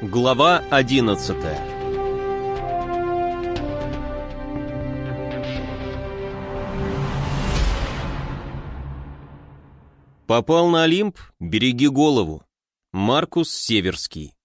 Глава 11 Попал на Олимп? Береги голову. Маркус Северский.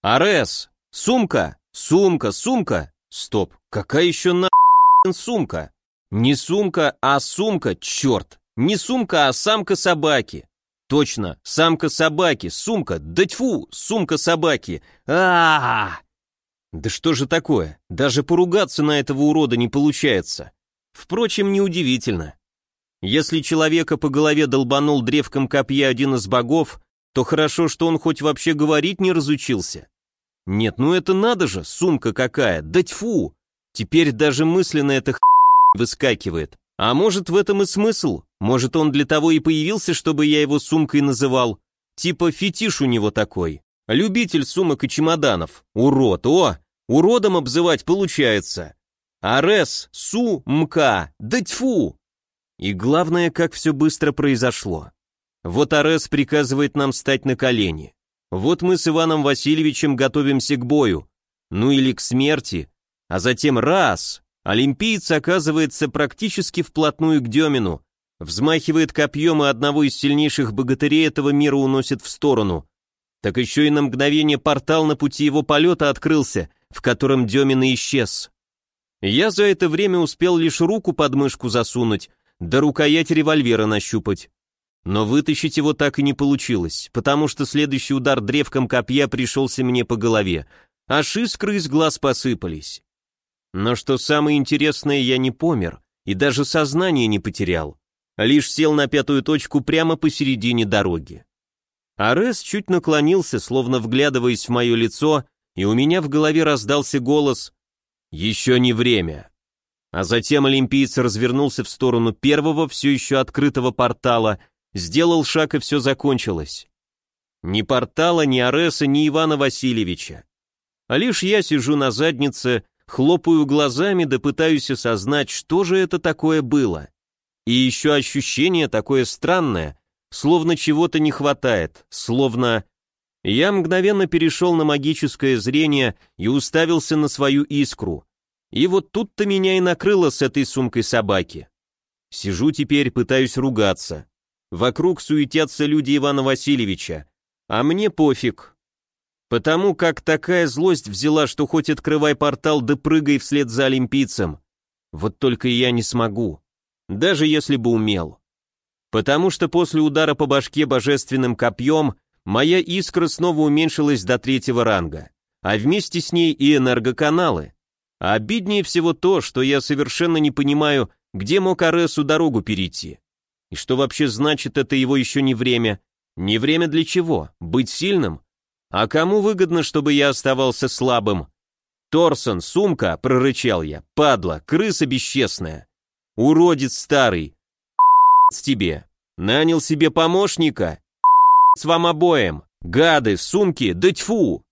Арес! Сумка! Сумка! Сумка! Стоп, какая еще на сумка? Не сумка, а сумка, черт! Не сумка, а самка собаки. Точно, самка собаки, сумка, да тьфу, сумка собаки. а а, -а! Да что же такое? Даже поругаться на этого урода не получается. Впрочем, неудивительно. Если человека по голове долбанул древком копья один из богов, то хорошо, что он хоть вообще говорить не разучился. Нет, ну это надо же, сумка какая, да тьфу! Теперь даже мысленно это выскакивает. А может, в этом и смысл? Может, он для того и появился, чтобы я его сумкой называл? Типа фетиш у него такой. Любитель сумок и чемоданов. Урод, о! Уродом обзывать получается. Арес, су, мка, да тьфу! И главное, как все быстро произошло. Вот Арес приказывает нам стать на колени. Вот мы с Иваном Васильевичем готовимся к бою. Ну или к смерти. А затем раз, Олимпиец оказывается практически вплотную к Демину, взмахивает копьем и одного из сильнейших богатырей этого мира уносит в сторону. Так еще и на мгновение портал на пути его полета открылся, в котором Демин исчез. Я за это время успел лишь руку под мышку засунуть, да рукоять револьвера нащупать. Но вытащить его так и не получилось, потому что следующий удар древком копья пришелся мне по голове, аж искры из глаз посыпались. Но что самое интересное, я не помер и даже сознание не потерял, лишь сел на пятую точку прямо посередине дороги. Арес чуть наклонился, словно вглядываясь в мое лицо, и у меня в голове раздался голос «Еще не время». А затем олимпиец развернулся в сторону первого, все еще открытого портала, сделал шаг, и все закончилось. Ни портала, ни Ареса, ни Ивана Васильевича. А лишь я сижу на заднице, Хлопаю глазами, да пытаюсь осознать, что же это такое было. И еще ощущение такое странное, словно чего-то не хватает, словно... Я мгновенно перешел на магическое зрение и уставился на свою искру. И вот тут-то меня и накрыло с этой сумкой собаки. Сижу теперь, пытаюсь ругаться. Вокруг суетятся люди Ивана Васильевича. А мне пофиг, Потому как такая злость взяла, что хоть открывай портал да прыгай вслед за олимпийцем. Вот только я не смогу. Даже если бы умел. Потому что после удара по башке божественным копьем моя искра снова уменьшилась до третьего ранга, а вместе с ней и энергоканалы. А обиднее всего то, что я совершенно не понимаю, где мог Аресу дорогу перейти. И что вообще значит это его еще не время? Не время для чего? Быть сильным? А кому выгодно, чтобы я оставался слабым? Торсон, сумка, прорычал я. Падла, крыса бесчестная. Уродец старый. С тебе. Нанял себе помощника. С вам обоим. Гады, сумки, да тьфу.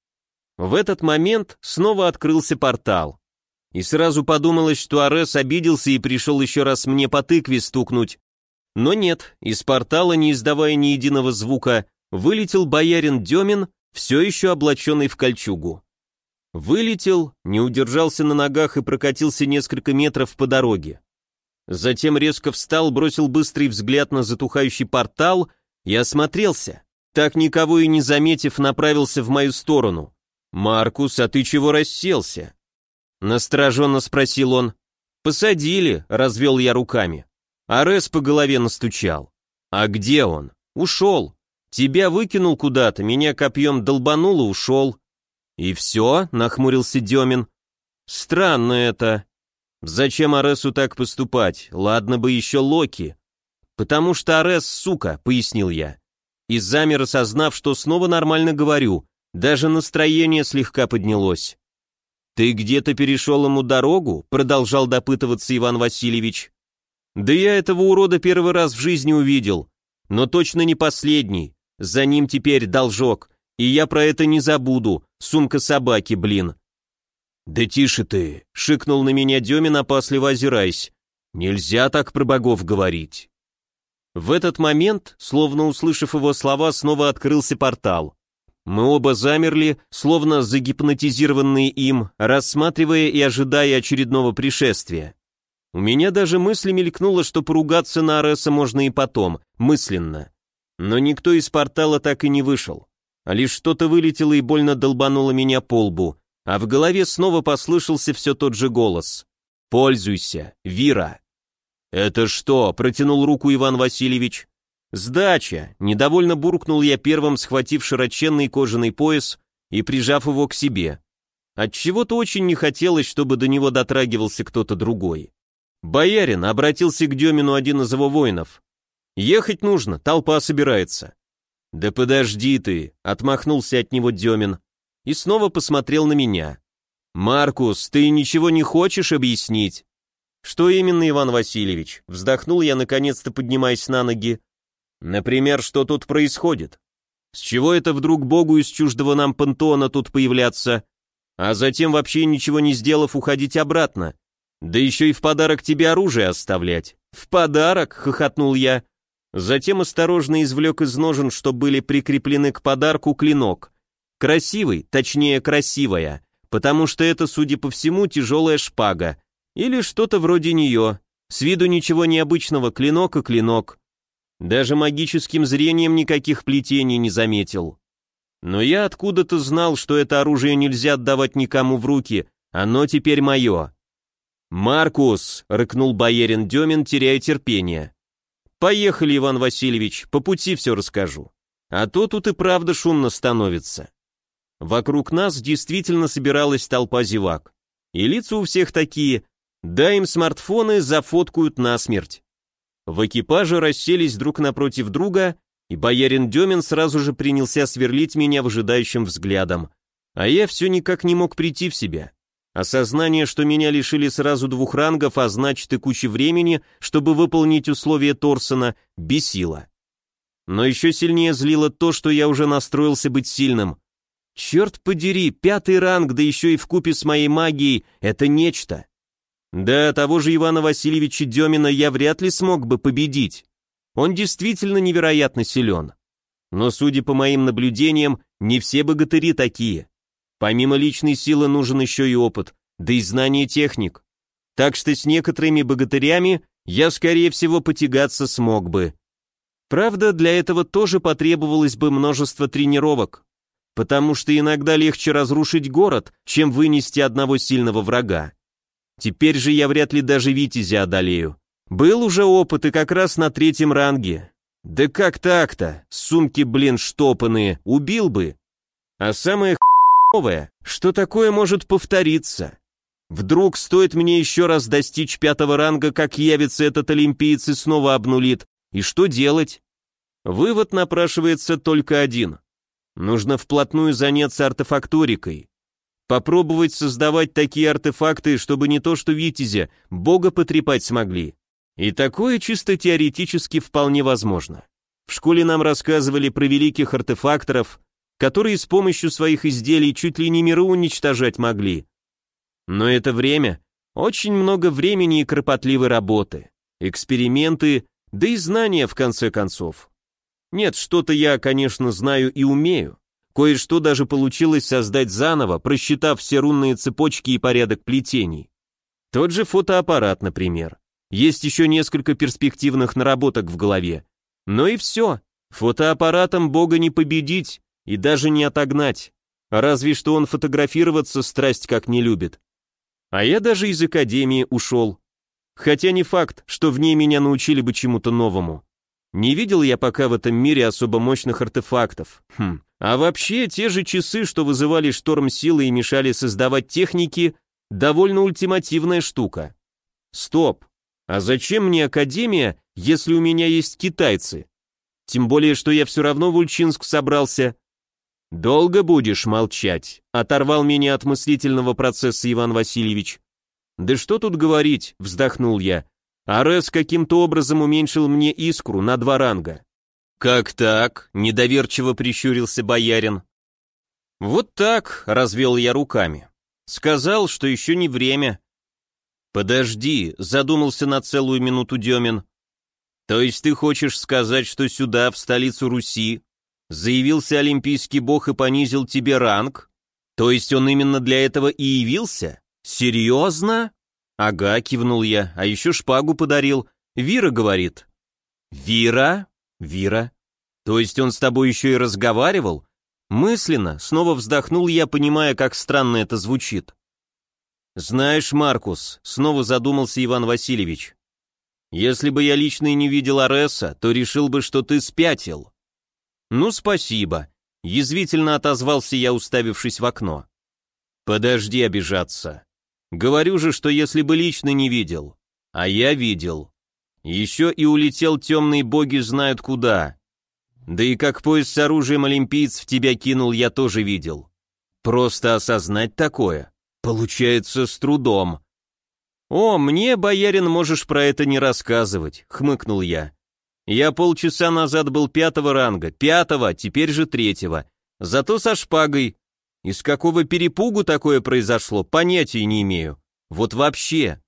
В этот момент снова открылся портал. И сразу подумалось, что Арес обиделся и пришел еще раз мне по тыкве стукнуть. Но нет, из портала, не издавая ни единого звука, вылетел боярин Демин все еще облаченный в кольчугу. Вылетел, не удержался на ногах и прокатился несколько метров по дороге. Затем резко встал, бросил быстрый взгляд на затухающий портал и осмотрелся. Так никого и не заметив, направился в мою сторону. «Маркус, а ты чего расселся?» Настороженно спросил он. «Посадили», — развел я руками. Арес по голове настучал. «А где он?» «Ушел. Тебя выкинул куда-то, меня копьем долбанул и ушел». «И все?» — нахмурился Демин. «Странно это. Зачем Аресу так поступать? Ладно бы еще Локи». «Потому что Арес, сука», — пояснил я. И замер, осознав, что снова нормально говорю. Даже настроение слегка поднялось. «Ты где-то перешел ему дорогу?» — продолжал допытываться Иван Васильевич. «Да я этого урода первый раз в жизни увидел, но точно не последний. За ним теперь должок, и я про это не забуду. Сумка собаки, блин. Да тише ты, шикнул на меня Демин, опасливо озираясь. Нельзя так про богов говорить. В этот момент, словно услышав его слова, снова открылся портал. Мы оба замерли, словно загипнотизированные им, рассматривая и ожидая очередного пришествия. У меня даже мысли мелькнуло, что поругаться на Ареса можно и потом, мысленно. Но никто из портала так и не вышел. А лишь что-то вылетело и больно долбануло меня по лбу, а в голове снова послышался все тот же голос. «Пользуйся, Вира!» «Это что?» — протянул руку Иван Васильевич. «Сдача!» — недовольно буркнул я первым, схватив широченный кожаный пояс и прижав его к себе. Отчего-то очень не хотелось, чтобы до него дотрагивался кто-то другой. «Боярин!» — обратился к Демину один из его воинов. «Ехать нужно, толпа собирается». «Да подожди ты!» — отмахнулся от него Демин и снова посмотрел на меня. «Маркус, ты ничего не хочешь объяснить?» «Что именно, Иван Васильевич?» Вздохнул я, наконец-то поднимаясь на ноги. «Например, что тут происходит? С чего это вдруг Богу из чуждого нам пантеона тут появляться, а затем вообще ничего не сделав уходить обратно? Да еще и в подарок тебе оружие оставлять». «В подарок?» — хохотнул я. Затем осторожно извлек из ножен, что были прикреплены к подарку, клинок. Красивый, точнее красивая, потому что это, судя по всему, тяжелая шпага, или что-то вроде нее. С виду ничего необычного, клинок и клинок. Даже магическим зрением никаких плетений не заметил. Но я откуда-то знал, что это оружие нельзя отдавать никому в руки, оно теперь мое. «Маркус!» — рыкнул боярин Демин, теряя терпение. «Поехали, Иван Васильевич, по пути все расскажу. А то тут и правда шумно становится». Вокруг нас действительно собиралась толпа зевак. И лица у всех такие, да им смартфоны зафоткают насмерть. В экипаже расселись друг напротив друга, и боярин Демин сразу же принялся сверлить меня выжидающим взглядом. А я все никак не мог прийти в себя. Осознание, что меня лишили сразу двух рангов, а значит и кучи времени, чтобы выполнить условия Торсона, бесило. Но еще сильнее злило то, что я уже настроился быть сильным. Черт подери, пятый ранг, да еще и в купе с моей магией, это нечто. Да, того же Ивана Васильевича Демина я вряд ли смог бы победить. Он действительно невероятно силен. Но, судя по моим наблюдениям, не все богатыри такие. Помимо личной силы нужен еще и опыт, да и знание техник. Так что с некоторыми богатырями я, скорее всего, потягаться смог бы. Правда, для этого тоже потребовалось бы множество тренировок, потому что иногда легче разрушить город, чем вынести одного сильного врага. Теперь же я вряд ли даже Витязя одолею. Был уже опыт и как раз на третьем ранге. Да как так-то? Сумки, блин, штопанные. Убил бы. А самое хуевое, что такое может повториться? Вдруг стоит мне еще раз достичь пятого ранга, как явится этот олимпиец и снова обнулит. И что делать? Вывод напрашивается только один. Нужно вплотную заняться артефакторикой. Попробовать создавать такие артефакты, чтобы не то что Витязя, бога потрепать смогли. И такое чисто теоретически вполне возможно. В школе нам рассказывали про великих артефакторов, которые с помощью своих изделий чуть ли не миры уничтожать могли. Но это время, очень много времени и кропотливой работы, эксперименты, да и знания в конце концов. Нет, что-то я, конечно, знаю и умею, Кое-что даже получилось создать заново, просчитав все рунные цепочки и порядок плетений. Тот же фотоаппарат, например. Есть еще несколько перспективных наработок в голове. Но и все. Фотоаппаратом Бога не победить и даже не отогнать. Разве что он фотографироваться страсть как не любит. А я даже из академии ушел. Хотя не факт, что в ней меня научили бы чему-то новому. Не видел я пока в этом мире особо мощных артефактов. Хм. А вообще, те же часы, что вызывали шторм силы и мешали создавать техники, довольно ультимативная штука. Стоп. А зачем мне Академия, если у меня есть китайцы? Тем более, что я все равно в Ульчинск собрался. Долго будешь молчать, оторвал меня от мыслительного процесса Иван Васильевич. Да что тут говорить, вздохнул я. Арес каким-то образом уменьшил мне искру на два ранга. «Как так?» — недоверчиво прищурился боярин. «Вот так», — развел я руками. «Сказал, что еще не время». «Подожди», — задумался на целую минуту Демин. «То есть ты хочешь сказать, что сюда, в столицу Руси, Заявился олимпийский бог и понизил тебе ранг? То есть он именно для этого и явился? Серьезно? Ага, кивнул я, а еще шпагу подарил. Вира говорит. Вира? Вира? То есть он с тобой еще и разговаривал? Мысленно, снова вздохнул я, понимая, как странно это звучит. «Знаешь, Маркус», — снова задумался Иван Васильевич, «если бы я лично и не видел Ареса, то решил бы, что ты спятил». «Ну, спасибо», — язвительно отозвался я, уставившись в окно. «Подожди обижаться. Говорю же, что если бы лично не видел. А я видел. Еще и улетел темные боги знают куда. Да и как пояс с оружием олимпийц в тебя кинул, я тоже видел. Просто осознать такое, получается с трудом. «О, мне, боярин, можешь про это не рассказывать», — хмыкнул я. «Я полчаса назад был пятого ранга, пятого, теперь же третьего. Зато со шпагой. Из какого перепугу такое произошло, понятия не имею. Вот вообще.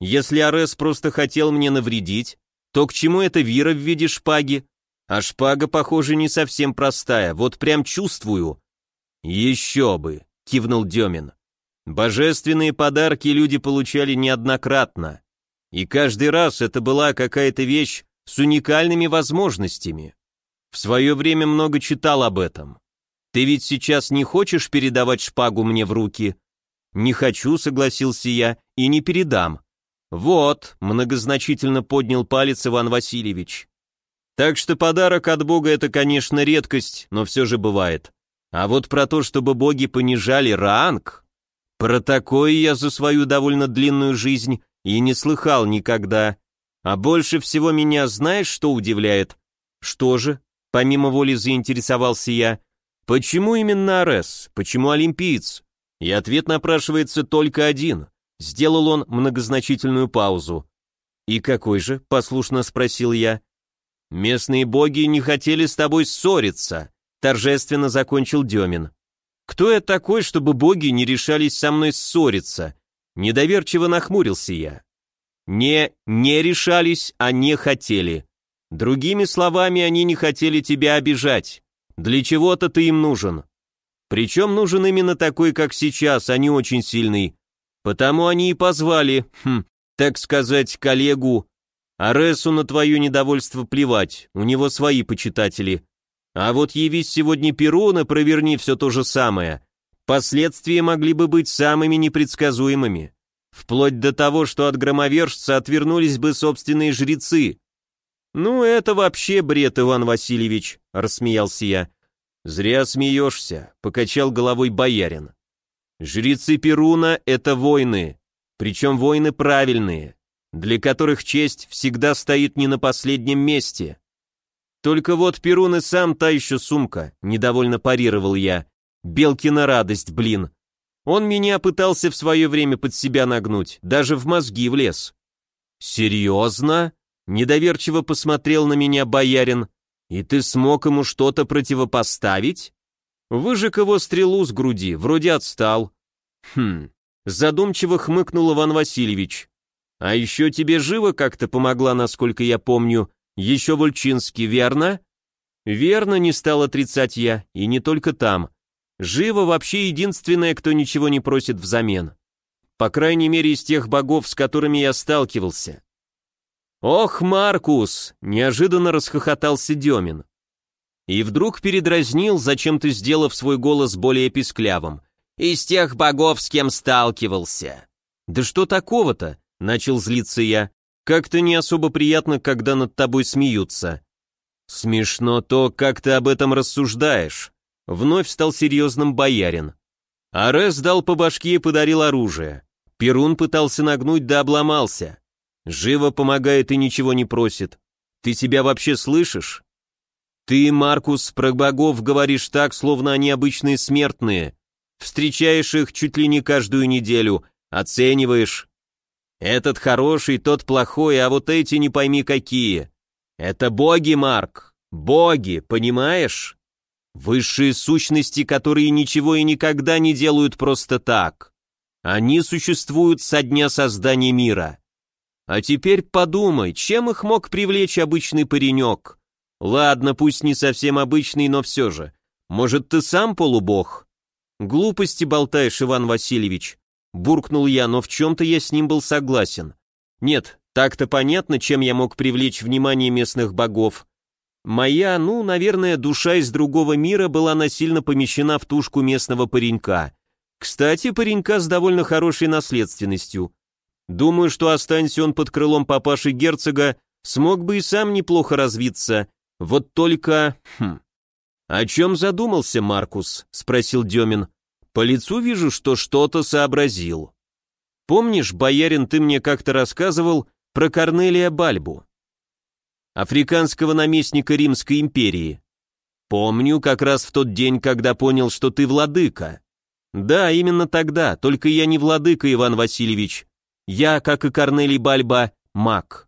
Если Арес просто хотел мне навредить, то к чему это вира в виде шпаги? А шпага, похоже, не совсем простая, вот прям чувствую. Еще бы, кивнул Демин. Божественные подарки люди получали неоднократно. И каждый раз это была какая-то вещь с уникальными возможностями. В свое время много читал об этом. Ты ведь сейчас не хочешь передавать шпагу мне в руки? Не хочу, согласился я, и не передам. Вот, многозначительно поднял палец Иван Васильевич. Так что подарок от Бога это, конечно, редкость, но все же бывает. А вот про то, чтобы боги понижали ранг, про такое я за свою довольно длинную жизнь и не слыхал никогда. А больше всего меня знаешь, что удивляет? Что же? Помимо воли заинтересовался я. Почему именно Арес? Почему олимпиец? И ответ напрашивается только один. Сделал он многозначительную паузу. «И какой же?» — послушно спросил я. «Местные боги не хотели с тобой ссориться», — торжественно закончил Демин. «Кто я такой, чтобы боги не решались со мной ссориться?» Недоверчиво нахмурился я. «Не, не решались, а не хотели. Другими словами, они не хотели тебя обижать. Для чего-то ты им нужен. Причем нужен именно такой, как сейчас, а не очень сильный. Потому они и позвали, хм, так сказать, коллегу Аресу на твое недовольство плевать, у него свои почитатели. А вот явись сегодня Перуна, проверни все то же самое. Последствия могли бы быть самыми непредсказуемыми. Вплоть до того, что от громовержца отвернулись бы собственные жрецы. «Ну, это вообще бред, Иван Васильевич», — рассмеялся я. «Зря смеешься», — покачал головой боярин. «Жрецы Перуна — это воины, причем воины правильные для которых честь всегда стоит не на последнем месте. Только вот Перун и сам та еще сумка, недовольно парировал я. Белкина радость, блин. Он меня пытался в свое время под себя нагнуть, даже в мозги влез. Серьезно? Недоверчиво посмотрел на меня боярин. И ты смог ему что-то противопоставить? Выжег его стрелу с груди, вроде отстал. Хм, задумчиво хмыкнул Иван Васильевич. А еще тебе живо как-то помогла, насколько я помню, еще Вольчинский, верно? Верно, не стал отрицать я, и не только там. Живо вообще единственная, кто ничего не просит взамен. По крайней мере, из тех богов, с которыми я сталкивался. «Ох, Маркус!» — неожиданно расхохотался Демин. И вдруг передразнил, зачем-то сделав свой голос более писклявым. «Из тех богов, с кем сталкивался». «Да что такого-то? Начал злиться я. Как-то не особо приятно, когда над тобой смеются. Смешно то, как ты об этом рассуждаешь. Вновь стал серьезным боярин. Арес дал по башке и подарил оружие. Перун пытался нагнуть, да обломался. Живо помогает и ничего не просит. Ты себя вообще слышишь? Ты, Маркус, про богов говоришь так, словно они обычные смертные. Встречаешь их чуть ли не каждую неделю, оцениваешь, этот хороший, тот плохой, а вот эти не пойми какие. Это боги, Марк, боги, понимаешь? Высшие сущности, которые ничего и никогда не делают просто так. Они существуют со дня создания мира. А теперь подумай, чем их мог привлечь обычный паренек? Ладно, пусть не совсем обычный, но все же. Может, ты сам полубог? Глупости болтаешь, Иван Васильевич. Буркнул я, но в чем-то я с ним был согласен. Нет, так-то понятно, чем я мог привлечь внимание местных богов. Моя, ну, наверное, душа из другого мира была насильно помещена в тушку местного паренька. Кстати, паренька с довольно хорошей наследственностью. Думаю, что останься он под крылом папаши герцога, смог бы и сам неплохо развиться. Вот только... Хм. «О чем задумался Маркус?» — спросил Демин. «По лицу вижу, что что-то сообразил. Помнишь, боярин, ты мне как-то рассказывал про Корнелия Бальбу?» африканского наместника Римской империи. Помню, как раз в тот день, когда понял, что ты владыка. Да, именно тогда, только я не владыка, Иван Васильевич. Я, как и Корнелий Бальба, маг.